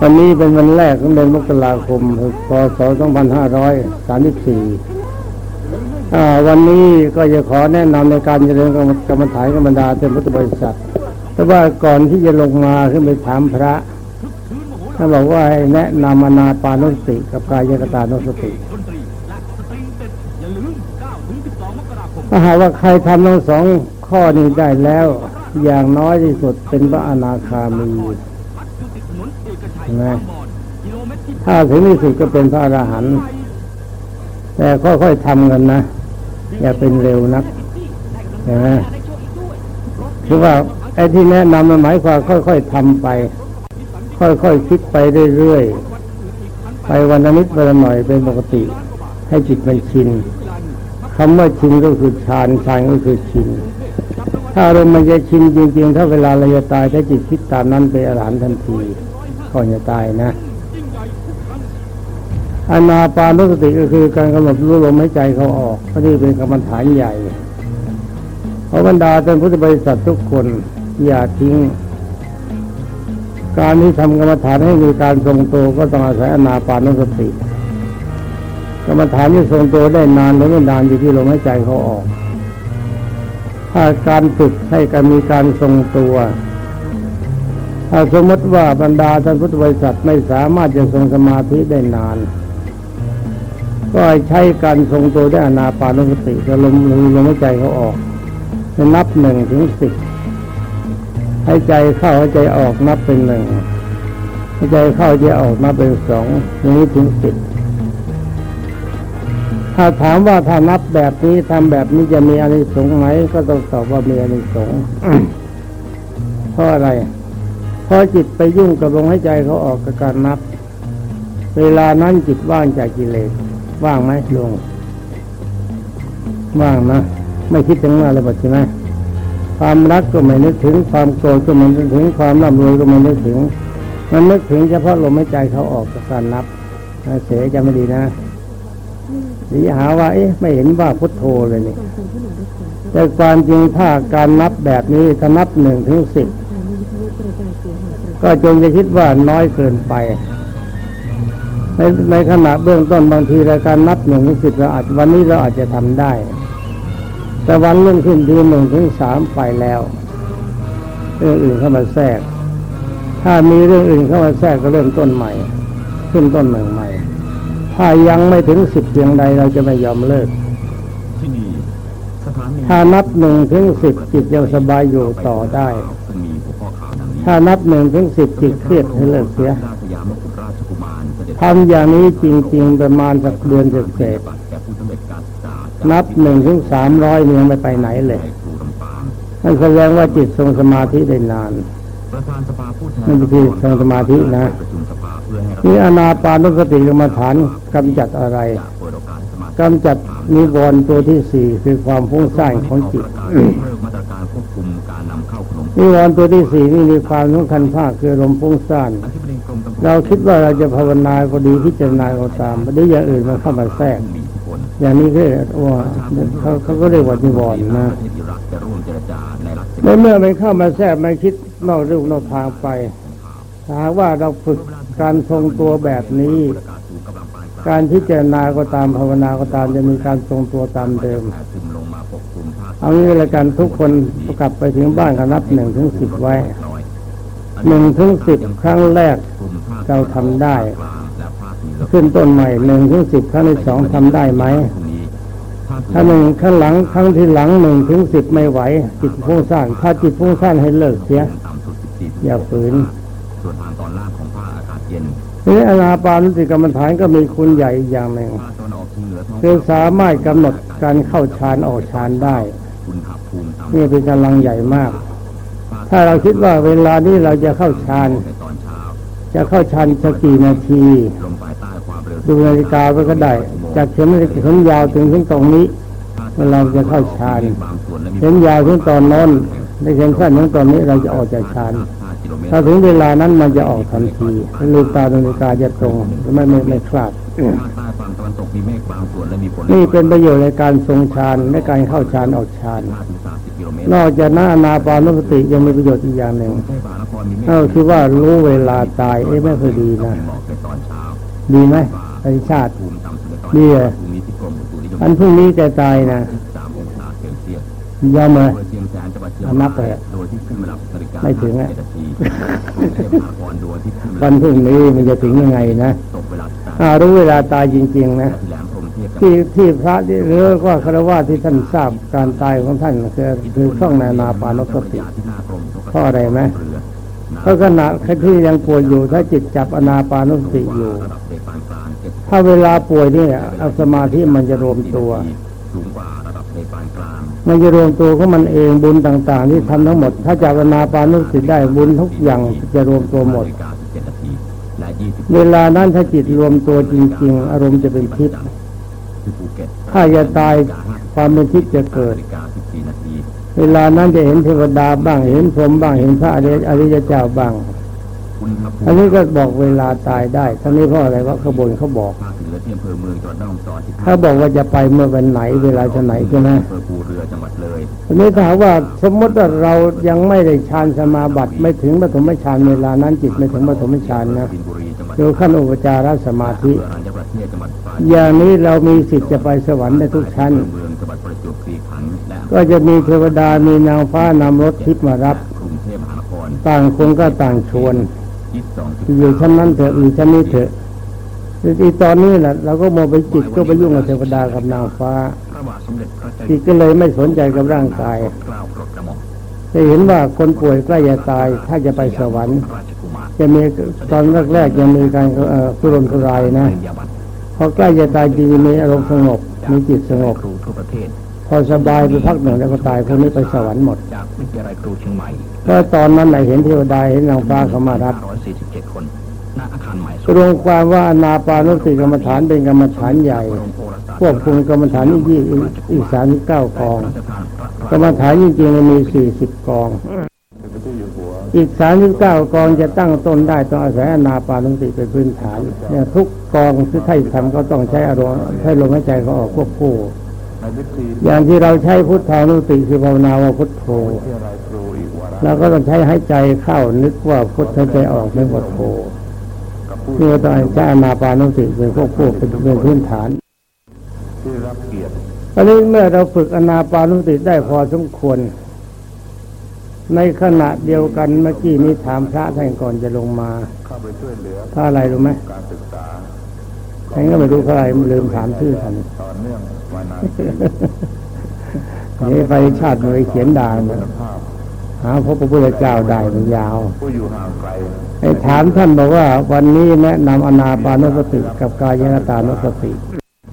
วันนี้เป็นวันแรกของเดือนมกราคมพศ 2534 วันนี้ก็จะขอแนะนำในการเจริญกรรมฐานกรรมดาเป็นพุทธบริษัท แต่ว่าก่อนที่จะลงมาขึ้นไปถามพระท่านบอกว่าให้แนะนำอนาปานุสติ กับกายกตานุสติถ้าหากว่าใครทำทั้งสองข้อนี้ได้แล้ว อย่างน้อยที่สุดเป็นพระอนาคามี นะถ้าถึงที่สุดก็เป็นพระอรหันต์แต่ค่อยๆทำกันนะ อย่าเป็นเร็วนักเห็นไหมคือว่าไอ้ที่แนะนำมันหมายความค่อย ๆทำไป ค่อยๆคคิดไปเรื่อยๆไปวันนิดวันหน่อยเป็นปกติ ให้จิตมันชินคำว่าชินก็คือฌานฌานก็คือชินถ้าอารมณ์มันจะชินจริงๆ ถ้าเวลาเราจะตายถ้าจิตคิดตามนั้นเป็นอรหันต์ทันที ก่อนจะตายนะอนาปานุสติก็คือการกำหนดรู้ลมหายใจเขาออกก็นี่เป็นกรรมฐานใหญ่เพราะบรรดาเป็นพุทธบริษัททุกคนอย่าทิ้ง การที่ทำกรรมฐานให้มีการทรงตัวก็ต้องอาศัยอนาปานุสติ กรรมฐานที่ทรงตัวได้นานหรือไม่นานอยู่ที่ลมหายใจเขาออก ถ้าการฝึกให้การมีการทรงตัว ถ้าสมมติว่าบรรดาท่านพุทธบริษัทไม่สามารถจะทรงสมาธิได้นาน ก็ใช้การทรงตัวได้อนาปานุสติจะลมลมหายใจเขาออกนับหนึ่งถึงสิบให้ใจเข้าให้ใจออกนับเป็นหนึ่งให้ใจเข้าใจออกนับเป็นสองนี้ถึงสิบถ้าถามว่าถ้านับแบบนี้ทำแบบนี้จะมีอานิสงส์ไหมก็ต้องตอบว่ามีอานิสงส์เพราะอะไร พอจิตไปยุ่งกับลมหายใจเขาออกกับการนับ เวลานั้นจิตว่างจากกิเลสว่างไหมลงว่างนะ ไม่คิดถึงอะไรหมดใช่ไหมความรักก็ไม่นึกถึงความโกรธก็ไม่นึกถึงความร่ำรวยก็ไม่นึกถึง มันนึกถึงเฉพาะลมหายใจเขาออกกับการนับเสียจะไม่ดีนะหรือหาว่าเอ๊ะไม่เห็นว่าพุทโธเลยนี่แต่ความจริงถ้าการนับแบบนี้ถ้านับหนึ่งถึงสิบ ก็จงจะคิดว่าน้อยเกินไป ในในขณะเบื้องต้นบางทีรายการนับหนึ่งถึงสิบเราอาจวันนี้เราอาจจะทำได้ แต่วันรุ่งขึ้นทีหนึ่งถึงสามไปแล้วเรื่องอื่นเข้ามาแทรก ถ้ามีเรื่องอื่นเข้ามาแทรกก็เริ่มต้นใหม่ ขึ้นต้นหนึ่งใหม่ถ้ายังไม่ถึงสิบเพียงใดเราจะไม่ยอมเลิกถ้านับหนึ่งถึงสิบจิตยังสบายอยู่ต่อได้ ถ้านับหนึ่งถึงสิบจิตเครียดให้เลิกเสียทำอย่างนี้จริง ๆ ประมาณสักเดือนเศษนับหนึ่งถึงสามร้อยยังไม่ไปไหนเลยนั่นแสดงว่าจิตทรงสมาธิได้นานนั่นคือทรงสมาธินะนี่อนาปานุสติกรรมฐานกำจัดอะไรกำจัดนิวรณ์ตัวที่สี่คือความฟุ้งซ่านของจิต นิวรณ์ตัวที่สี่นี่มีความสำคัญภาคคือลมฟุ้งซ่านเราคิดว่าเราจะภาวนาก็ดีพิจารณาก็ตามไม่ได้อย่างอื่นมาเข้ามาแทรก อย่างนี้ก็ว่าเขาเขาก็เรียกว่านิวรณ์นะเมื่อเมื่อมันเข้ามาแทรกมันคิดนอกรูนอกทางไปถ้าว่าเราฝึกการทรงตัวแบบนี้ การพิจารณาก็ตามภาวนาก็ตามจะมีการทรงตัวตามเดิม เอางี้ละกันทุกคนกลับไปถึงบ้านก็นับหนึ่งถึงสิบไว้หนึ่งถึงสิบครั้งแรกเราทำได้ ขึ้นต้นใหม่หนึ่งถึงสิบครั้งที่สองทำได้ไหมถ้าหนึ่งข้างหลังครั้งที่หลังหนึ่งถึงสิบไม่ไหว จิตฟุ้งซ่านถ้าจิตฟุ้งซ่านให้เลิกเสียอย่าฝืนส่วนทางตอนล่างของภาคอากาศเย็นนี่อนาปานุสติกรรมฐานก็มีคุณใหญ่อย่างหนึ่งคือสามารถกำหนดการเข้าฌานออกฌานได้ นี่เป็นกำลังใหญ่มาก ถ้าเราคิดว่าเวลานี้เราจะเข้าฌานจะเข้าฌานสักกี่นาที ดูนาฬิกาไปก็ได้ จากเข็มนาฬิกายาวถึงถึงตรงนี้เราจะเข้าฌานเข็มยาวถึงตอนน้นในเข็มสั้นถึงตอนนี้เราจะออกจากฌานถ้าถึงเวลานั้นมันจะออกทันทีลืมตานาฬิกาจะตรงไม่ไม่ไม่คลาดวันตก มีเมฆบางส่วนและมีฝนนี่เป็นประโยชน์ในการทรงฌานและการเข้าฌานออกฌาน5ถึง30กิโลเมตรนอกจากนั้นอานาปานุสติยังมีประโยชน์อีกอย่างหนึ่งกรุงเทพมหานครมีเมฆก็คือว่ารู้เวลาตายเอ๊ะไม่เคอยดีนะหมอกในตอนเช้าดีไหมปริชาติภูมิต่ำสุดในตอนดีเหรอภูมิที่กรมอุตุนิยมอันพรุ่งนี้จะตายนะ3องศาเซลเซียสยอมเลยอำเภอเชียงแสนจังหวัดเชียงเอานับไปรายอะโดยที่ขึ้นมาหลับนาฬิกาไม่ถึงอะ57นาทีกรุงเทพมหานครโดยที่ขึ้นมาวันพรุ่งนี้มันจะถึงยังไงนะ ตกเวลาสามอ่ารู้เวลาตายจริง ๆ นะที่แหลมพรหมเทพกับที่ที่พระที่หรือว่าคารวะที่ท่านทราบการตายของท่านคือคือช่องนานาปานสติที่หน้ากรมทกศเพราะอะไรไหมเรือเพราะขณะที่ยังป่วยอยู่ถ้าจิตจับอนาปานสติอยู่ระดับเทปานกลางเจ็ดถ้าเวลาป่วยเนี่ยเอาสมาธิมันจะรวมตัวสูงกว่าระดับเทปานกลางมันจะรวมตัวของมันเองบุญต่าง ๆ ที่ทำทั้งหมด ถ้าจับอนาปานสติได้บุญทุกอย่างจะรวมตัวหมด เวลานั้นถ้าจิตรวมตัวจริง ๆ อารมณ์จะเป็นทิพย์ที่ภูเก็ตถ้าจะตายความเป็นทิพย์จะเกิดนาฬิกา14นาทีเวลานั้นจะเห็นเทวดาบ้าง เห็นพรหมบ้าง เห็นพระอริยอริยเจ้าบ้างอุณหภูมิอันนี้ก็บอกเวลาตายได้ทั้งนี้เพราะอะไรว่าขบวนเขาบอกภาคเหนือที่อำเภอเมืองจังหวัดแม่ฮ่องสอนที่เขาบอกว่าจะไปเมื่อวันไหน เวลาจะไหนใช่ไหมอำเภอภูเรือจังหวัดเลยทีนี้ถามว่าสมมติว่าเรายังไม่ได้ฌานสมาบัติไม่ถึงปฐมฌานเวลานั้นจิตไม่ถึงปฐมฌานนะ บินบุรีจังหวัดอขั้นอุปจารสมาธิ อย่างนี้เรามีสิทธิ์จะไปสวรรค์ได้ทุกชั้น ก็จะมีเทวดามีนางฟ้านำรถทิพย์มารับ ต่างคนก็ต่างชวนอยู่ชั้นนั้นเถอะอยู่ชั้นนี้เถอะทีตอนนี้แหละเราก็มองไปจิตก็ไปยุ่งกับเทวดากับนางฟ้าทสมเด็จพระเจ้าจิตก็เลยไม่สนใจกับร่างกายจะเห็นว่าคนป่วยใกล้จะตายถ้าจะไปสวรรค์ จะมีตอนแรกๆยังมีการเอ่อคุรนทุรายนะปริญญาบัตรพอใกล้จะตายจริงมีอารมณ์สงบมีจิตสงบครูทั่วประเทศพอสบายไปพักหนึ่งแล้วก็ตายพวกนี้ไปสวรรค์หมดจากวิทยาลัยครูเชียงใหม่เพราะตอนนั้นไหนะเห็นเทวดาเห็นนางฟ้าเขามารับ547คนณอาคารใหม่รวมความว่าอนาปานุสติกรรมฐานเป็นกรรมฐานใหญ่ควบคุมกรรมฐานอีกยี่อีกสามสิบเก้ากอง กรรมฐานจริงๆมีสี่สิบกอง อีกสามสิบเก้ากองจะตั้งต้นได้ต้องอาศัยอนาปานุสติเป็นพื้นฐานเนี่ยทุกกองที่ไทยทำก็ต้องใช้อารมณ์ใช้ลมหายใจเขาออกควบคู่อย่างที่เราใช้พุทธานุสติคือภาวนาว่าพุทโธเราก็ต้องใช้หายใจเข้านึกว่าพุทหายใจออกนึกว่าโธนี่ก็ต้องใช้อนาปานุสติเป็นควบคู่เป็นเป็นพื้นฐานที่รับเกียรติตอนนี้เมื่อเราฝึกอนาปานุสติได้พอสมควร ในขณะเดียวกันเมื่อกี้นี้ถามพระท่านก่อนจะลงมาเข้าไปช่วยเหลือพระอะไรรู้ไหมการศึกษาท่านก็ไม่รู้พระอะไรลืมถามชื่อท่านต่อเนื่องมานานนี่ไปชาติหน่วยเขียนด่ามันภาพหาพระพุทธเจ้าได้มันยาวผู้อยู่ห่างไกลไอ้ถามท่านบอกว่าวันนี้แนะนำอนาปานุสติกับกายนตานุสติ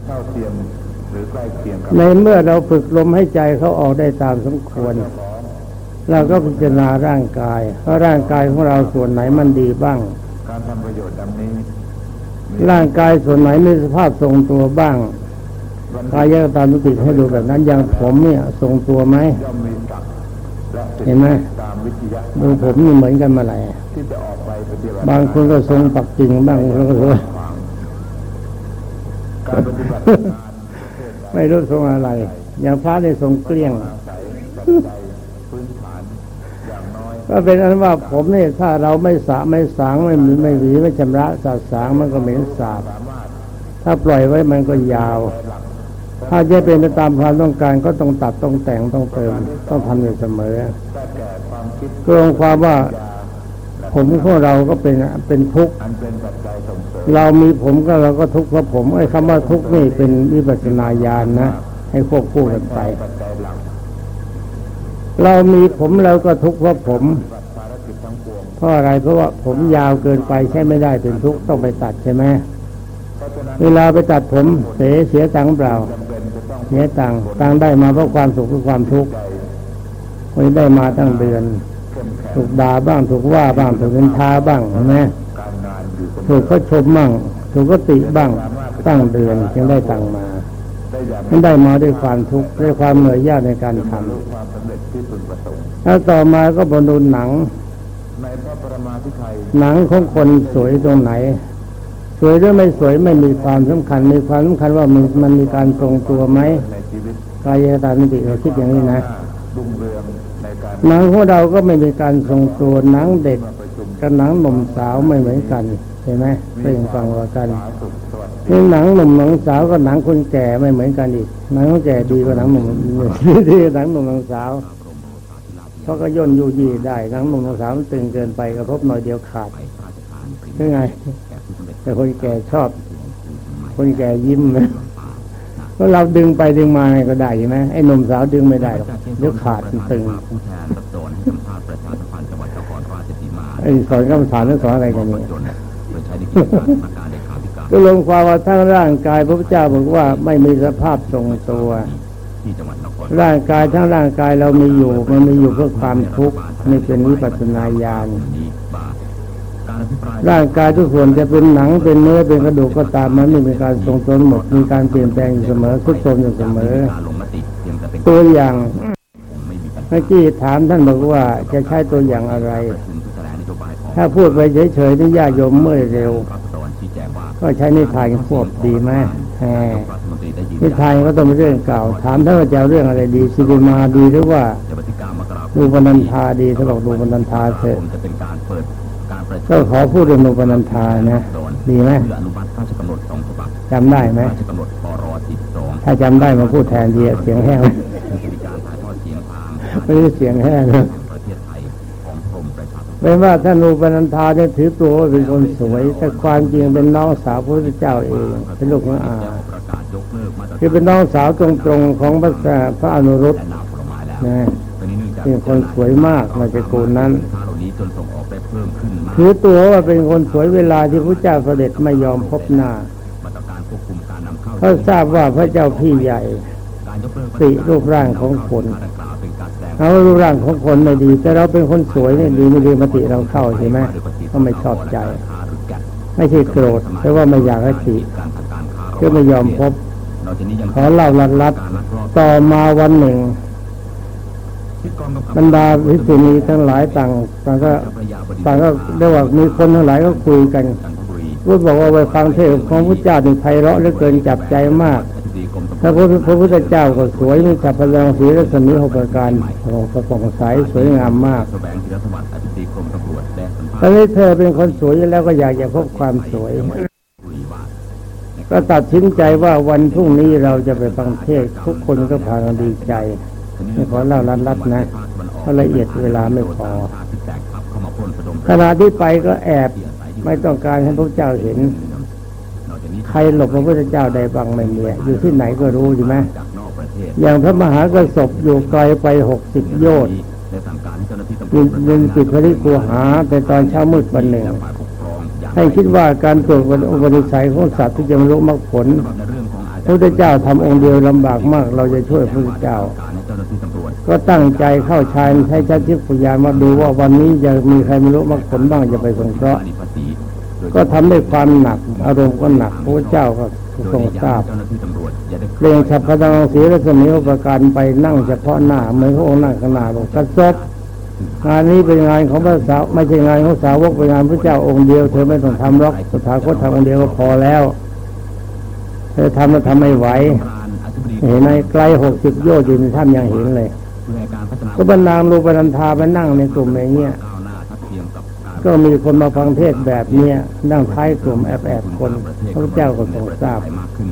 เท่าเทียมหรือใกล้เคียงกับในเมื่อเราฝึกลมให้ใจเขาออกได้ตามสมควร เราก็พิจารณาร่างกายว่าร่างกายของเราส่วนไหนมันดีบ้าง การทำประโยชน์ดังนี้ ร่างกายส่วนไหนมีสภาพทรงตัวบ้างกายตานุสติให้ดูแบบนั้นอย่างผมเนี่ยทรงตัวไหมย่อมมีศักดิ์และสิทเห็นไหมธิ์ตามวิทยาดูผมนี่เหมือนกันมาไหลายที่จะออกไปปฏิบัติบางคนก็ทรงปักจริงบ้างบางคนก็ทรงการปฏิบัติงานไม่รู้ทรงอะไร อย่างพระได้ทรงเกลี้ยง ก็เป็นอันว่าผมเนี่ยถ้าเราไม่สระไม่สางไม่มีไม่หวีไม่ชำระสาสางมันก็เหม็นสาบ ถ้าปล่อยไว้มันก็ยาว ถ้าจะเป็นไปตามความต้องการก็ต้องตัดต้องแต่งต้องเติม ต้องทำอยู่เสมอก่ความคิดก็รวมความว่าผมของเราก็เป็นเป็นทุกข์เรามีผมก็เราก็ทุกข์เพราะผมไอ้คำว่าทุกข์นี่เป็นวิปัสสนาญาณนะ ให้ควบคู่กันไป เรามีผมเราก็ทุกข์เพราะผมปฏิบัติภารกิจทั้งปวงเพราะอะไรเพราะว่าผมยาวเกินไปใช้ไม่ได้เป็นทุกข์ต้องไปตัดใช่ไหมเพราะฉะนั้นเวลาไปตัดผมเสียเสียตังค์เปล่าจำเป็นจะต้องเสียตังค์ตังค์ได้มาเพราะความสุขหรือความทุกข์ใจไม่ได้มาตั้งเดือนเข้มแข็งถูกด่าบ้างถูกว่าบ้างถูกนินทาบ้างใช่ไหมการงานอยู่เสมถูอกเขาชมบ้างถูกเขาติบ้างตั้งเดือนจึงได้ตังค์มา ได้อย่างมันได้มาด้วยความทุกข์ด้วยความเหนื่อยยากในการทรู้ความสำเร็จที่พึงประสงค์ำแล้วต่อมาก็บรรดูหนังในพระประมาพิไทยหนังของคนสวยตรงไหน สวยหรือไม่สวยไม่มีความสำคัญ มีความสำคัญว่ามันมันมีการทรงตัวไหมในชีวิตกายตามิติเราคิดอย่างนี้นะรุ่งเรืองในการหนังของเราก็ไม่มีการทรงตัวหนังเด็กประชุมกับหนังหนุ่มสาวไม่เหมือนกันเห็นไหมเป็นฟังว่ากันสาสุขสวัสดิ์ นี่หนังหนุ่มหนังสาวก็หนังคนแก่ไม่เหมือนกันอีกหนังคนแก่ดีกว่าหนังหนุ่มดีกว่าหนังหนุ่มหนังสาวเพราะก็ย่นยูยี่ได้หนังหนุ่มหนังสาวมันตึงเกินไปกระทบหน่อยเดียวขาดยังไง แต่คนแก่ชอบ คนแก่ยิ้มนะก็เราดึงไปดึงมาไงก็ได้ใช่ไหมไอ้หนุ่มสาวดึงไม่ได้หรอกเดี๋ยวขาดมันตึงผู้แทนรับโดนให้สัมภาษณ์ประชาสัมพันธ์จังหวัดนครราชสีมาไอ้สอนคำสอนนั่นสอนอะไรกันเนี่ย กิจการประการเลขาธิการก็ลงความว่าทั้งร่างกายพระพุทธเจ้าบอกว่าไม่มีสภาพทรงตัวที่จังหวัดนครร่างกายทั้งร่างกายเรามีอยู่ มันมีอยู่เพื่อความทุกข์นี่เป็นวิปัสสนาญาณนี้บาทการอภิปรายร่างกายทุกส่วนจะเป็นหนังเป็นเนื้อเป็นกระดูกก็ตามมันไม่มีการทรงตัวหมดมีการเปลี่ยนแปลงอยู่เสมอทุกโทรมอยู่เสมอการลงมติเพียงแต่เป็นตัวอย่างไม่มีปัญหาเมื่อกี้ถามท่านบอกว่าจะใช้ตัวอย่างอะไรประชุมเพื่อแถลงนโยบายของถ้าพูดไปเฉยๆนี่ญาติโยมเมื่อยเร็ว ก็ใช้นิทานควบดีไหมแหมรัฐมนตรีได้ยืนนิทานก็ต้องเป็นเรื่องเก่า ถามท่านว่าจะเอาเรื่องอะไรดีสิริมาดีหรือว่าจะบันทึกการมกราคมดูปนันทาดีถ้าบอกดูปนันทาเถอะจะเป็นการเปิดการประชุก็มขอพูดเรื่องดูปนันทานะ ดีไหมเพื่ออนุมัติพระราชกำหนดสองฉบับจำได้ไหมพระราชกำหนดพรสิบสองถ้าจำได้มาพูดแทนดีเสียงแห้งซึ่งจะมีการถ่ายทอดเสียงทางไม่ได้เสียงแห้ง ไม่ว่าท่านรูปนันทาเนี่ยถือตัวว่าเป็นคนสวย แต่ความจริงเป็นน้องสาวพระพุทธเจ้าเองเป็นลูกของอาจะประกาศยกเลิกมาตรคือเป็นน้องสาวตรงๆของพระสาพระอนุรุตและน้ำผลไม้แล้วนะตอนนี้เนื่องจากเป็นคนสวยมากมาจากโกนนั้นสินค้าเหล่านี้จนส่งออกได้เพิ่มขึ้นมากถือตัวว่าเป็นคนสวยเวลาที่พระเจ้าเสด็จไม่ยอมพบหน้ามาตรการควบคุมการนำเข้าเขาทราบว่าพระเจ้าพี่ใหญ่การยกเลิกติรูปร่างของคนดังกล่าว เป็นการแสดงเอารูปร่างของคนไม่ดี แต่เราเป็นคนสวยเนี่ยดีไม่ดีมติเราเข้าใช่ไหมก็ไม่ชอบใจ ไม่ใช่โกรธแต่ว่าไม่อยากให้ติก็ไม่ยอมพบขอเล่าลัดลัดต่อมาวันหนึ่งบรรดาวิสุณีทั้งหลายต่างต่างก็เจ้บดีต่างก็เรียกว่ามีคนทั้งหลายก็คุยกันจันทบุรีพูดบอกว่าไปฟังเทศของพระเจ้าในไพเราะเหลือเกินจับใจมาก อธิบดีกรมตำรพระวจพุทธพระพุทธเจ้าก็สวยมีฉับพลังสีรัศมีหกประการของพระผ่องใสสวยงามมากแสวงธีรสวัสดิ์อธิบดีกรมตำรวจได้สัมภาตอนษณ์นี้เธอเป็นคนสวยอยู่แล้วก็อยากจะพบความสวยบุรีว่าก็ตัดสินใจว่าวันพรุ่งนี้เราจะไปฟังเทศน์ทุกคนก็พากันดีใจไม่ขอเล่าลัดๆนะเพราะละเอียดเวลาไม่พอที่แตกทับเข้ามาพ่นระดมขณะที่ไปก็แอบไม่ต้องการให้พระเจ้าเห็นนอกจากนี้ ใครหลบพระพุทธเจ้าใดบ้างไม่มีอยู่ที่ไหนก็รู้ใช่ไหมจากนอกประเทศอย่างพระมหากระสบอยู่ไกลไปหกสิบโยชน์ได้สั่งการให้เจ้าหน้าที่ตำรยืวนจยืนปิดพระริกูหาแต่ตอนเช้ามืดวันหนึ่งฝ่ายปกครองอย่างให้คิดว่าการตรวจอุปนิสัยของสัตว์ที่จะบรรลุมรรคผลในเรื่องของอาพระพุทธเจ้าทำองค์เดียวลำบากมาก เราจะช่วยพระพุทธเจ้าการให้เจ้าหน้าที่ตำรวจก็ตั้งใจเข้าชายใช้ชัดชิพยานมาดูว่าวันนี้จะมีใครบรรลุมรรคผลบ้างจะไปสงเคราะห์อนิภาษีโดย ก็ทำด้วยความหนัก อารมณ์ก็หนักพระเจ้าก็โดยทรงในทราบเจ้าหน้าที่ตำรวจอย่าได้เปล่งฉับพลังสีรัศมีอุปการไปนั่งเฉพาะหน้าเหมือนพระองค์นั่งข้างหน้าบอกกระซบงานนี้เป็นงานของพระสาวไม่ใช่งานของสาวกเป็นงานพระเจ้าองค์เดียวเธอไม่ต้องทำหรอกสถาคตทำองค์เดียวก็พอแล้วเธอทำแล้วทำไม่ไหวการอธิบดีเห็นไหมไกลหกสิบโยชน์อยู่ในถ้ำยังเห็นเลยเพื่อให้การพัฒนาก็บรรนามรูปนันทาไปนั่งในกลุ่มอย่างเงี้ยก้าวหน้าทัดเทียม กับการก็มีคนมาฟังเทศน์แบบเนี้ยนั่งท้ายกลุ่มแอบแอบๆคนพระเจ้าก็ทรงทราบมากขึ้น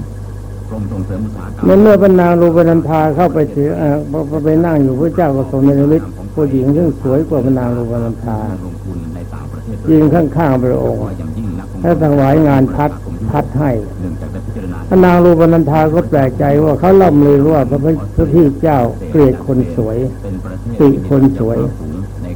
กรมส่งเสริมอุตสาหกรรมเมื่อเมื่อบรรนางรูปนันทาเข้าไปถือเอ่อพอพอไปนั่งอยู่พระเจ้าก็ทรงในนิมิตผู้หญิงซึ่งสวยกว่าบรรนางรูปนันทาลงทุนในต่างประเทศยืนข้างๆพระองค์ว่าอย่างยิ่งนักท่องถ้าถวายงานพัดพัดให้เนื่องจากได้พิจารณาพระนางรูปนันทาก็แปลกใจว่าเขาล่ำลือว่าพระพระพี่เจ้าเกลียดคนสวยเป็นประเทศติคนสวยใน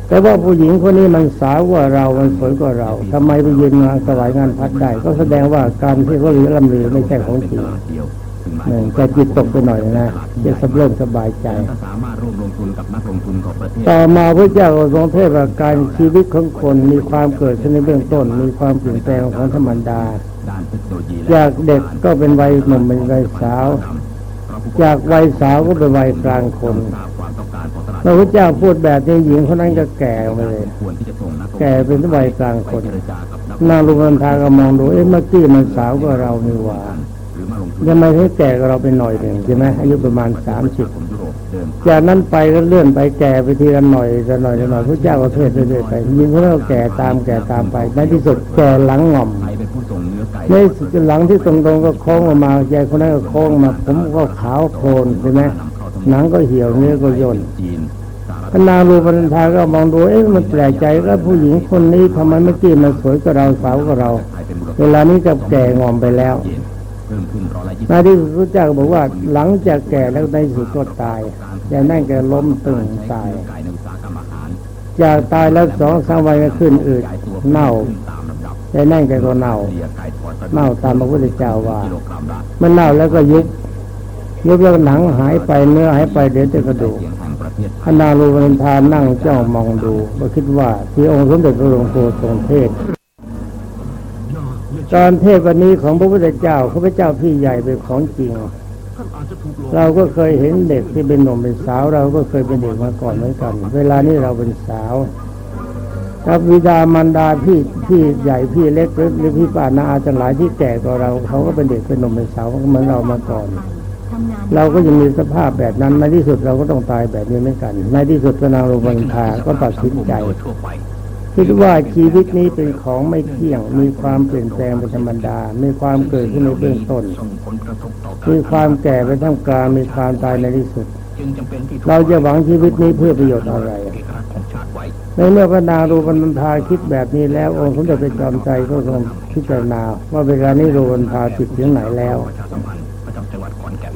แต่ว่าผู้หญิงคนนี้มันสาวกว่าเรามันสวยกว่าเราทำไมไปยืนงานถวายงานพัดได้ ก็แสดงว่าการที่เขาลือล่ำลือไม่ใช่ของจริงเดียวซึ่งหมายหนึ่งถึงแต่จิตตกไปหน่อยนะจะสับเริ่มสบายใจถ้าสามารถร่วมลงทุนกับนักลงทุนของประเทศต่อมาพระเจ้าก็ทรงเทศว่าการชีวิตของคนมีความเกิดขึ้นในเบื้องต้น มีความเปลี่ยนแปลงของธรรมดาด้านเทคโนโลยีจากเด็กก็เป็นวัยหนุ่มเป็นวัยสาว จากวัยสาวก็เป็นวัยกลางคน พระพุทธเจ้าพูดแบบนี้หญิงคนนั้นก็แก่ไปเลยควรที่จะส่งนักลงทุนแก่เป็นวัยกลางคนไปเจรจากับนักนางรูปันธาก็มองดูเอ๊ะเมื่อกี้มันสาวกว่าเรานี่หว่าหรือมาลงทุนทำไมถึงแก่กว่าเราไปหน่อยหนึ่งใช่ไหมอายุประมาณสามสิบผมยุโรปเดินจากนั้นไปก็เลื่อนไปแก่ไปทีละหน่อยละหน่อยละหน่อยพระเจ้าก็เทศเรื่อยๆไปยิ่งเขาก็แก่ตามแก่ตามไปในที่สุดแก่หลังง่อมใครเป็นผู้ส่งเนื้อไก่ในสุดหลังที่ตรงๆก็โค้งออกมาใจคนนั้นก็โค้งมาผมก็ขาวโพลนใช่ไหม หนังก็เหี่ยวเนื้อก็ย่นจีนสหรัฐพระนางรูปันธาก็มองดูเอ๊ะมันแปลกใจก็ผู้หญิงคนนี้ทำไมเมื่อกี้มันสวยกว่าเราสาวกว่าเราไทยเป็นมูลเวลานี้กับแก่งอมไปแล้วเยนเพิ่มขึ้นร้อยละยี่ในที่สุดพระเจ้าก็บอกว่าหลังจากแก่แล้วในที่สุดก็ตายอย่างนั้นแกล้มตึงตายไก่ในอุตสาหกรรมอาหารจากตายแล้วสองสามวันก็ขึ้นอืดขยายตัวเน่าขึ้นตามลำดับแต่นั่นแกก็เน่าเลียไก่ทอดกระดูกเน่าตามพระพุทธเจ้าว่ากิโลกรัมละมันเน่าแล้วก็ยุบ ยุบแล้วหนังหายไปเนื้อหายไปเดี๋ยวแต่กระดูกระเทศไทพนางรูปนันทานั่งจ้องมองดูก็คิดว่าที่องค์สมเด็จพระหลวงปู่ทรงเทศ ตอนเทศวันนี้ของพระพุทธเจ้าข้าพเจ้าพี่ใหญ่เป็นของจริง เราก็เคยเห็นเด็กที่เป็นหนุ่มเป็นสาว เราก็เคยเป็นเด็กมาก่อนเหมือนกัน เวลานี้เราเป็นสาวครับวิดามารดาพี่พี่ใหญ่พี่เล็กหรือหรือพี่ป้านาอาจารย์หลายที่แก่กว่าเราเขาก็เป็นเด็กเป็นหนุ่มเป็นสาวเหมือนเรามาก่อน เราก็ยังมีสภาพแบบนั้นในที่สุดเราก็ต้องตายแบบนี้เหมือนกัน ในที่สุดพระนางโรบันทาก็ตัดสินใจคิดว่าชีวิตนี้เป็นของไม่เที่ยง มีความเปลี่ยนแปลงเป็นธรรมดา มีความเกิดขึ้นในเบื้องต้น มีความแก่ไปท่ามกลาง มีความตายในที่สุด เราจะหวังชีวิตนี้เพื่อประโยชน์อะไร ในเมื่อพระนางรูปันธาคิดแบบนี้แล้ว องค์สมเด็จพระจอมไตรก็ทรงพิจารณาว่าเวลานี้รูปันธาติดถึงไหนแล้ว ประชาสัมพันธ์ประจำจังหวัดขอนแก่น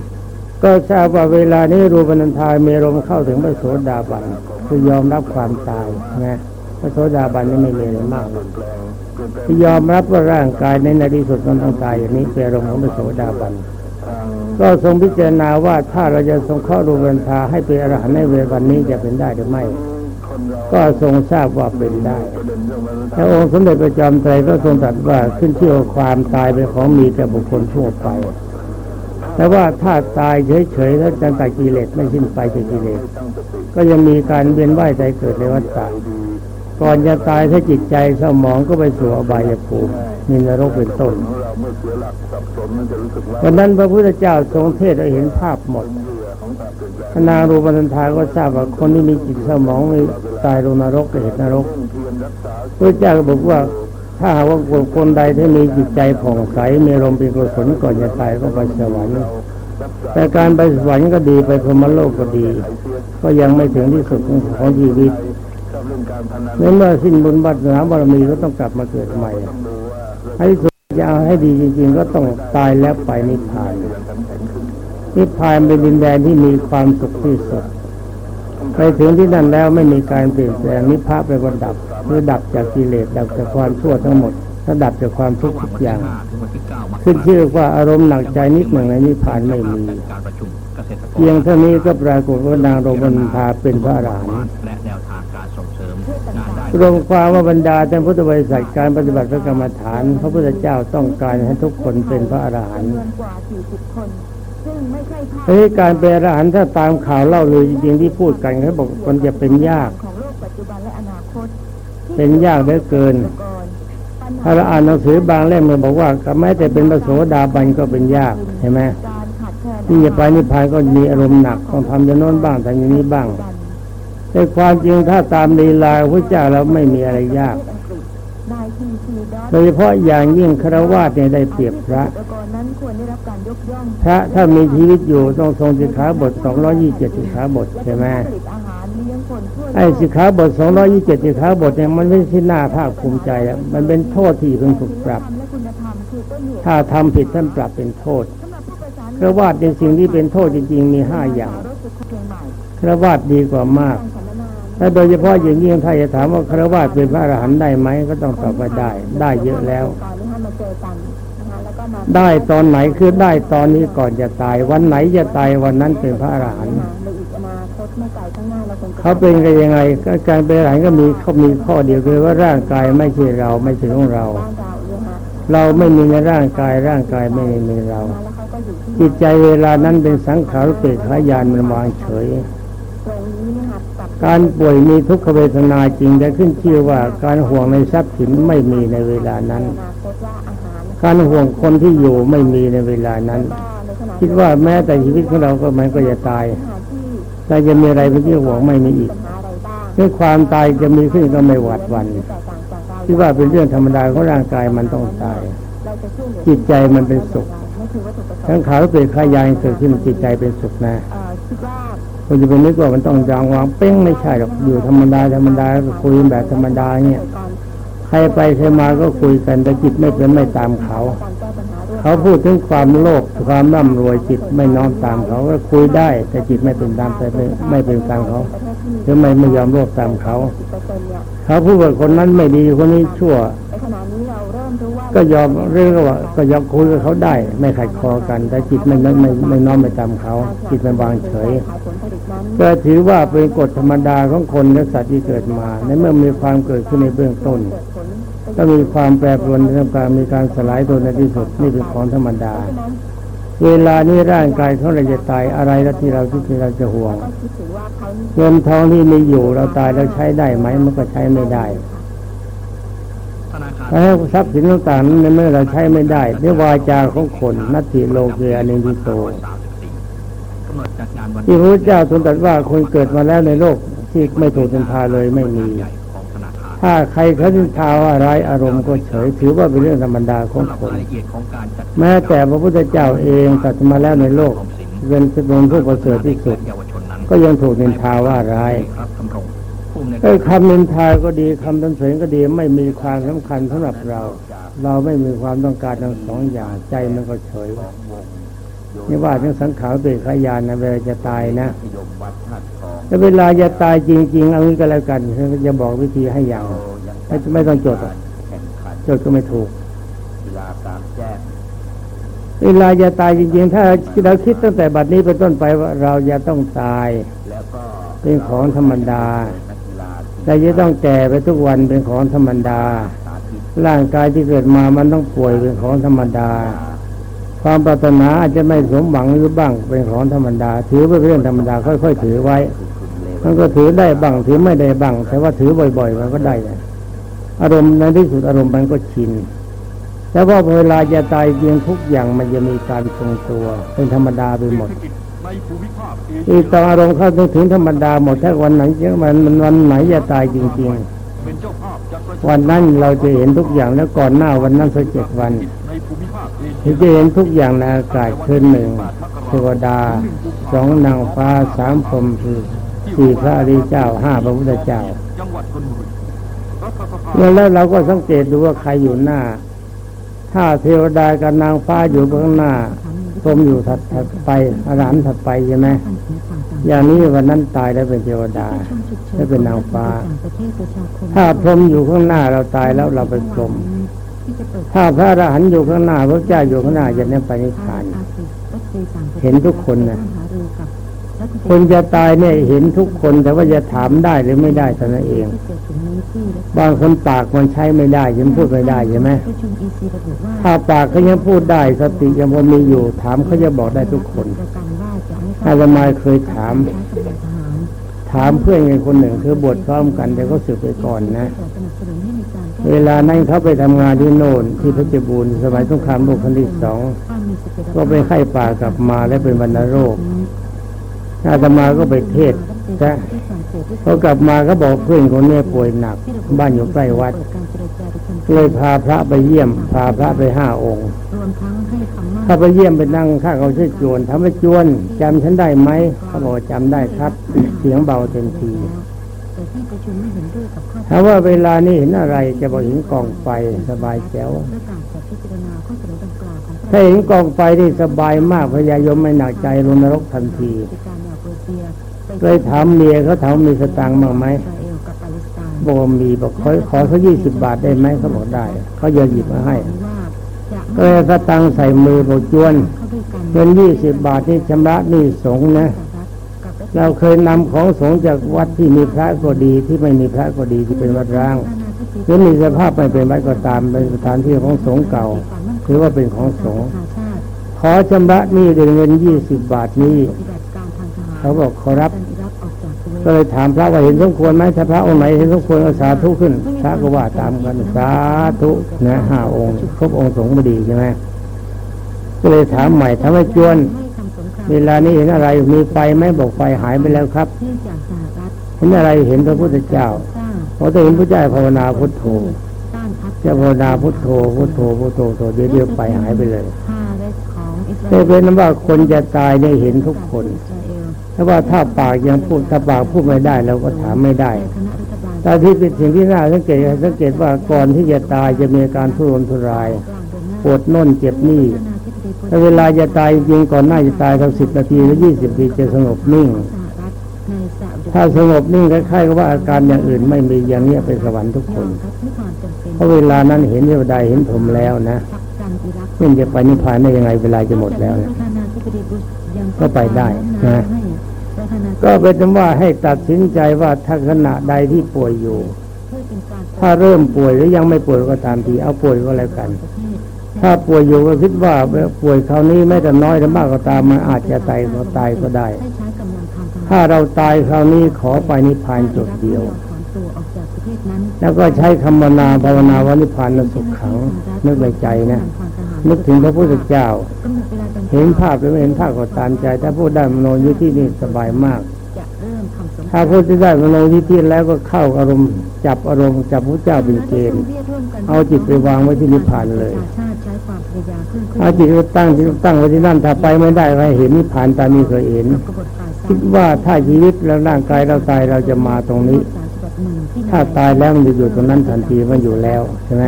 ก็ทราบว่าเวลานี้รูปันธามีลมเข้าถึงพระโสดาบันคือยอมรับความตายนะพระโสดาบันนี่ไม่มีอะไรมากคือยอมรับว่าร่างกายในในที่สุดมันต้องตายอย่างนี้เป็นอารมณ์ของพระโสดาบันก็ทรงพิจารณาว่าถ้าเราจะทรงเข้ารูปันธาให้เป็นอรหันต์ในเวลาวันนี้จะเป็นได้หรือไม่ก็ทรงทราบว่าเป็นได้แต่องค์สมเด็จพระจอมไตรก็ทรงตรัสว่าขึ้นเชื่อความตายเป็นของมีแต่บุคคลทั่วไป แต่ว่าถ้าตายเฉยๆแล้วจังตัดกิเลสไม่สิ้นไปจากกิเลสก็ยังมีการเวียนว่ายใจเกิดในวัฏฏะก่อนจะตายถ้าจิตใจเศร้าหมองก็ไปสู่อบายภูมิมีนรกเป็นต้นของเราเมื่อเสียหลักสับสนมันจะรู้สึกว่าวันนั้นพระพุทธเจ้าทรงเทศเราเห็นภาพหมดนแปลงพนางรูปันทาก็ทราบว่าคนที่มีจิตเศร้าหมองมีตายลงนรกก็เห็นนรกเพียรกพระเจ้าก็บอกว่า ถ้าหากว่าคนใดที่มีจิตใจผ่องใสมีลมเป็นกุศลก่อนจะตายก็ไปสวรรค์แต่การไปสวรรค์ก็ดีไปพรมโลกก็ดี ก็ยังไม่ถึงที่สุดของของชีวิตชอบเล่นการพนันในเมื่อสิ้นบุญบัตรนาบารมีก็ต้องกลับมาเกิดใหม่ ให้สุดจะเอาให้ดีจริง ๆ ก็ต้องตายแล้วไปนิพพานนิพพานเป็นดินแดนที่มีความสุขที่สุด ไปถึงที่นั่นแล้วไม่มีการเปลี่ยนแปลงนิพพานเป็นวันดับคือดับจากกิเลสดับจากความชั่วทั้งหมดถ้าดับจากความทุกข์ทุกอย่าง ขึ้นชื่อว่าอารมณ์หนักใจนิดหนึ่งในนิพพานไม่มีเพียงเท่านี้ก็ปรากฏว่านางโรบันทาเป็นพระอรหันต์และแนวทางการส่งเสริมรวมความว่าบรรดาท่านพุทธบริษัทการปฏิบัติพระกรรมฐาน พระพุทธเจ้าต้องการให้ทุกคนเป็นพระอรหันต์ จำนวนกว่า40คนซึ่งไม่ใช่ภาพทีนี้การเป็นอรหันต์ถ้าตามข่าวเล่าเลยจริงๆที่พูดกันเขาบอกมันจะเป็นยากของโลกปัจจุบันและอนาคตที่เป็นยากเหลือเกินปัญหถ้าเราอ่านหนังสือบางเล่มมันบอกว่าก็แม้แต่เป็นพระโสดาบันก็เป็นยากเห็นไหมการขาดแคลนที่จะไปนิพพานก็มีอารมณ์หนักต้องทำอย่างโน้นบ้างทำอย่างนี้บ้างแต่ความจริงถ้าตามลีลาพระเจ้าแล้วไม่มีอะไรยากนายทีทีดอโดยเฉพาะอย่างยิ่งครวาสเนี่ยได้เปรียบพระ พระถ้ามีชีวิตอยู่ต้องทรงสิกขาบท 227 สิกขาบทใช่ไหมผลิตอาหารเลี้ยงคนทั่วโลกไอ้สิกขาบท 227 สิกขาบทเนี่ยมันไม่ใช่หน้าภาคภูมิใจอะมันเป็นโทษที่เพิ่งถูกปรับธรรมและคุณธรรมคือต้นเหตุถ้าทำผิดท่านปรับเป็นโทษสำหรับผู้ประสานครวาสในสิ่งที่เป็นโทษจริงๆมีห้าอย่างรถสุขเชียงใหม่ครวาสดีกว่ามากการสัมมนาและโดยเฉพาะอย่างยิ่งถ้าจะถามว่าครวาสเป็นพระอรหันต์ได้ไหมก็ต้องตอบว่าได้ ได้เยอะแล้ว ได้ตอนไหนคือได้ตอนนี้ก่อนจะตาย วันไหนจะตายวันนั้นเป็นพระอรหันต์ในอีกอนาคตเมื่อไกลข้างหน้าเราคงจะเขาเป็นกันยังไงก็การเป็นอรหันต์ก็มีเขามีข้อเดียวคือว่าร่างกายไม่ใช่เราไม่ใช่ของเราบ้านเราเนี่ยฮะเราไม่มีในร่างกายร่างกายไม่มีเราแล้วเขาก็อยู่ที่จิตใจเวลานั้นเป็นสังขารเปรตขายานมันวางเฉยตรงนี้นะคะตัดการป่วยมีทุกขเวทนาจริงแต่ขึ้นชื่อว่าการห่วงในทรัพย์สินไม่มีในเวลานั้น การห่วงคนที่อยู่ไม่มีในเวลานั้นก็ในขณะคิดว่าแม้แต่ชีวิตของเราก็มันก็จะตายอาหารที่แต่จะมีอะไรเป็นที่ห่วงไม่มีอีกปัญหาอะไรบ้างเรื่องความตายจะมีขึ้นก็ไม่หวาดหวั่นที่แตกต่างจากเราคิดว่าเป็นเรื่องธรรมดาของร่างกายมันต้องตายเราจะช่วยเหลือจิตใจมันเป็นสุขนั่นคือวัตถุประสงทั้งค์ขาวเปลี่ยนขายายเกิดขึ้นจิตใจเป็นสุขนะเอ่อคิดว่าคุณจะไปนึกว่ามันต้องจางวางเป้งไม่ใช่หรอกอยู่ธรรมดาธรรมดาก็คุยแบบธรรมดาเนี่ยก่อน ใครไปใครมาก็คุยกันแต่จิตไม่เป็นไม่ตามเขา เขาพูดถึงความโลภความร่ำรวยจิตไม่น้อมตามเขาก็คุยได้ แต่จิตไม่เป็นตามแต่ไม่ไม่เป็นตามเขาประเทศที่หรือไม่ไม่ยอมโลภตามเขา เขาพูดว่าคนนั้นไม่ดีคนนี้ชั่ว ก็ยอมเรื่องก็ว่าก็ยอมคุยกับเขาได้ ไม่ขัดคอกัน แต่จิตไม่ไม่ไม่ไม่น้อมไปตามเขา จิตมันวางเฉยก็ถือว่าเป็นกฎธรรมดาของคนและสัตว์ที่เกิดมาในเมื่อมีความเกิดขึ้นในเบื้องต้น กิดผลก็มีความแปรปรวนในร่างกายมีการสลายตัวในที่สุดนี่เป็นของธรรมดาฉะนั้นเวลานี้ร่างกายของเราจะตายอะไรแล้วที่เราที่เราจะห่วงก็คิดถือว่าเขานี่เงินทองที่มีอยู่เราตายแล้วใช้ได้ไหมมันก็ใช้ไม่ได้ธนาคารแล้วทรัพย์สินต่างๆนั้นในเมื่อเราใช้ไม่ได้ด้วยวาจาของคนนัตติโลเกอนิมิโตกำหนดจัดงานวันที่พระเจ้าทรงตรัสว่าคนเกิดมาแล้วในโลกที่ไม่ถูกนินทาเลยไม่มี ถ้าใครเขานินทาว่าร้ายอารมณ์ก็เฉยถือว่าเป็นเรื่องธรรมดาของคนแม้แต่พระพุทธเจ้าเองตรัสมาแล้วในโลกเป็นเป็นผู้ประเสริฐที่สุด ก็ยังถูกนินทาว่าร้ายคำรงผู้อำนวยไอ้การคำนินทาก็ดีคำตันเสริญก็ดีไม่มีความสำคัญสำหรับเรา เราไม่มีความต้องการทั้งสองอย่างใจมันก็เฉยนี่ว่าทั้งสังขารเปรตขยานนะเวลาจะตายนะ นิยมวัดธาตุทองแต่เวลาจะตายจริง ๆ เอางี้ก็แล้วกันจะบอกวิธีให้อย่างเรายังไม่ไม่ต้องจดหรอกแข่งขันจดก็ไม่ถูกกีฬากลางแจ้งเวลาจะตายจริง ๆ ถ้าเราคิดตั้งแต่บัดนี้เป็นต้นไปว่าเราจะต้องตายแล้วก็เป็นของธรรมดานักกีฬาที่แต่จะต้องแก่ไปทุกวันเป็นของธรรมดาสาธิตร่างกายที่เกิดมามันต้องป่วยเป็นของธรรมดา ความปรารถนาอาจจะไม่สมหวังหรือบ้างเป็นของธรรมดา ถือเป็นเรื่องธรรมดาค่อย ๆ ถือไว้ มันก็ถือได้บ้างถือไม่ได้บ้างแต่ว่าถือบ่อยๆมันก็ได้ อารมณ์ในที่สุดอารมณ์มันก็ชินแต่ว่าเวลาจะตายจริงทุกอย่างมันจะมีการทรงตัว เป็นธรรมดาไปหมดอีกตอนอารมณ์เข้าถึงธรรมดาหมดถ้าวันไหนมันมันวันไหนจะตายจริงจระๆวันนั้นเราจะเห็นทุกอย่างแล้วก่อนหน้าวันนั้นสักเจ็ดวันในภูมิภาคเอเชีที่จะเห็นทุกอย่างในอากาศคืนหนึ่งเทวดาสองนางฟ้าสามพรหมคือ สี่พระอริยเจ้าห้าพระพุทธเจ้าจังหวัดชลบุรีรัฐสภาแล้วเราก็สังเกตดูว่าใครอยู่หน้า ถ้าเทวดากับนางฟ้าอยู่ข้างหน้าพรหมอยู่ถัดถัดไปอรหันต์ถัดไปใช่ไหมอย่างนี้วันนั้นตายแล้วเป็นเทวดาแล้วเป็นนางฟ้า ถ้าพรหมอยู่ข้างหน้าเราตายแล้วเราเป็นพรหมถ้าพระอรหันต์อยู่ข้างหน้าพระเจ้าอยู่ข้างหน้าจะเนี่ยไปนิพพาน เห็นทุกคนนะ คนจะตายเนี่ยเห็นทุกคนแต่ว่าจะถามได้หรือไม่ได้เท่านั้นเอง บางคนปากมันใช้ไม่ได้ยังพูดไม่ได้ใช่ไหมถ้าปากเขายังพูดได้สติยังพอมีอยู่ ถามเขาจะบอกได้ทุกคนอาตมาเคยถาม ถามเพื่อนคนหนึ่งคือบวชพร้อมกัน แต่เขาสึกไปก่อนนะ เวลานั้นเขาไปทำงานที่โน่นที่เพชรบูรณ์สมัยสงครามโลกครั้งที่สองก็ไปไข้ป่ากลับมาและเป็นวัณโรค อาตมาก็ไปเทศน์ซะพอกลับมาก็บอกเพื่อนคนนี้ป่วยหนัก บ้านอยู่ใกล้วัด เลยพาพระไปเยี่ยม พาพระไปห้าองค์ถ้าไปเยี่ยมไปนั่งข้าเขาชื่อจวนทำให้จวนจำฉันได้ไหมเขาบอกว่าจำได้ครับ เสียงเบาเต็มทีถ้าว่าเวลานี้เห็นอะไรจะบอกเห็นกองไฟสบายแจ๋วถ้าเห็นกองไฟนี่สบายมากพญายมไม่หนักใจลงนรกทันที เลยถามเมียเขาถามมีสตังค์บ้างไหมบอกว่ามีบอกขอขอเขายี่สิบบาทได้ไหมเขาบอกได้ เขาจะหยิบมาให้ก็เลยสตังค์ใส่มือบอกจวนเงินยี่สิบบาทนี่ชำระหนี้สงฆ์นะ เราเคยนำของสงฆ์จากวัดที่มีพระก็ดีที่ไม่มีพระก็ดีที่เป็นวัดร้างหรือมีสภาพไม่เป็นวัดก็ตามเป็นสถานที่ของสงฆ์เก่าถือว่าเป็นของสงฆ์ขอชำระหนี้ด้วยเงินยี่สิบบาทนี้ เขาบอกขอรับ ก็เลยถามพระว่าเห็นสมควรไหมถ้าพระองค์ไหนเห็นสมควรก็สาธุขึ้นพระก็ว่าตามกันสาธุนะห้าองค์ครบองค์สงฆ์พอดีใช่ไหมก็เลยถามใหม่ถามว่าจวน เวลานี้เห็นอะไรมีไฟไหมบอกไฟหายไปแล้วครับเนื่องจากสหรัฐเห็นอะไรเห็นพระพุทธเจ้าสร้างพอจะเห็นพระเจ้าภาวนาพุทโธต้านทัพจะภาวนาพุทโธพุทโธพุทโธพุทโธเดี๋ยวเดียวไฟหายไปเลยฮาเรสของอิสราแต่เอลเป็นว่าคนจะตายเนี่ยเห็นทุกคน อิสราเอลถ้าว่าถ้าปากยังพูดถ้าปากพูดไม่ได้เราก็ถามไม่ได้ต่คณะรัฐบาที่เป็นสิ่งที่น่าสังเกตสังเกตว่าก่อนที่จะตายจะมีการทุรนทุรายกลางปวดน่นเจ็บนี่ประธานาธิบดีบุชถ้าเวลาจะตายจริงก่อนหน้าจะตายสักสิบนาทีหรือยี่สิบนาทีจะสงบนิ่ง ถ้าสงบนิ่งคล้ายๆกับว่าอาการอย่างอื่นไม่มีอย่างนี้เป็นสวรรค์ทุกคน เพราะเวลานั้นเห็นเทวดาเห็นผมแล้วนะผลักดันอิรักไม่จะไปนิพพานได้ยังไงเวลาจะหมดแล้วนะก็ไปได้นะ ก็เป็นว่าให้ตัดสินใจว่าถ้าขณะใดที่ป่วยอยู่เพื่อเป็นการถ้าเริ่มป่วยหรือยังไม่ป่วยก็ตามทีเอาป่วยก็แล้วกันประเทศถ้าป่วยอยู่ก็คิดว่าป่วยคราวนี้ไม่แต่น้อยแต่มากก็ตามมันอาจจะตายก็ตายก็ได้ให้ใช้กำลังทางทหารถ้าเราตายคราวนี้ขอไปนิพพานจุดเดียวถอนตัวออกจากประเทศนั้นแล้วก็ใช้คำนาภาวนาว่านิพพานนสุขขังนึกในใจนะนึกถึงพระพุทธเจ้ากำหนด เวลาดังกล่าวเห็นภาพหรือไม่เห็นภาพก็ตามใจ ถ้าพูดได้มโนยิธินี่สบายมากจะเริ่มทำสงคถ้ารพูดได้มโนยิธิแล้วก็เข้าอารมณ์จับอารมณ์จับพระเจ้าเป็นเกณฑ์เอาจิตไปวางไว้ที่นิพพานเลยประชาชาติใช้ความพยายามขึ้นขึ้นเอาจิตไปตั้งที่ตั้งไว้ที่นั่นถ้าไปไม่ได้ก็ให้เห็นนิพพานตามนี้เคยเห็นกบฏฝ่ายคิดว่าถ้าชีวิตแล้วร่างกายเราตายเราจะมาตรงนี้ ถ้าตายแล้วมันจะอยู่ตรงนั้นทันทีมันอยู่แล้วใช่ไหม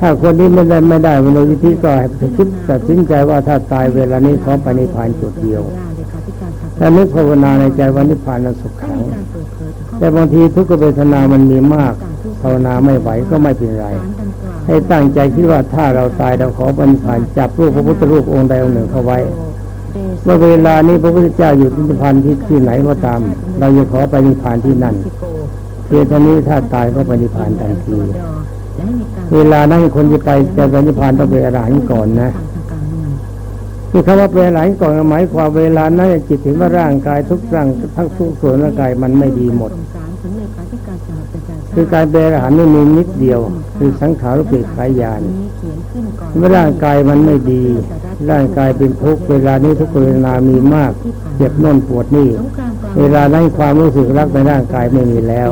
ถ้าคนนี้ไม่ได้ไม่ได้มโนยิธิก็ให้คิดตัดสินใจว่าถ้าตายเวลานี้ขอไปนิพพานจุดเดียวแต่นึกภาวนาในใจว่านิพพานนั้นสุขขังแต่บางทีทุกขเวทนามันมีมากภาวนาไม่ไหวก็ไม่เป็นไร ให้ตั้งใจคิดว่าถ้าเราตายเราขอปนิพพานจับรูปพระพุทธรูปองค์ใดองค์หนึ่งเข้าไว้เมื่อเวลานี้พระพุทธเจ้าอยู่ที่นิพพานที่ที่ไหนก็ตาม เราจะขอไปนิพพานที่นั่น สิโกเพียงเท่านี้ถ้าตายก็ปนิพานทันทีเวลานั้นคนจะไปจะปนิพานต้องเป็นอรหันต์ก่อนนะที่คำว่าเป็นอรหันต์ก่อนหมายความเวลานั้นจิตถึงว่าร่างกายทุกร่างทั้งทุกส่วนร่างกายมันไม่ดีหมด คือการเป็นอรหันต์นี่มีนิดเดียว คือสังขารรูปเปกขายานเขียนขึ้นเมื่อร่างกายมันไม่ดี ร่างกายเป็นทุกเวลานี้ทุกเวทนามีมาก เจ็บน่นปวดนี่ เวลานั้นความรู้สึกรักในร่างกายไม่มีแล้ว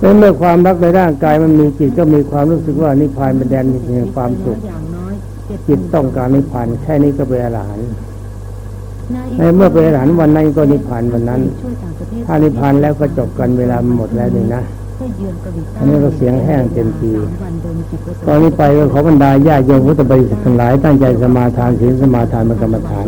กบฏฝ่ายและเมื่อความรักในร่างกายมันมีจิตก็มีความรู้สึกว่านิพพานเป็นแดนแห่งความสุขอย่างน้อยจิตต้องการนิพพานแค่นี้ก็เป็นอรหันต์นในเมื่อเป็นอรหันต์วันนั้นก็นิพพานวันนั้น ถ้านิพพานแล้วก็จบกันเวลามันหมดแล้วนี่นะอันนี้ก็เสียงแห้งเต็มทีตอนนี้ไปก็ขอบรรดาญาติโยมพุทธบริษัททั้งหลายตั้งใจสมาทานศีลสมาทานเป็นกรรมฐาน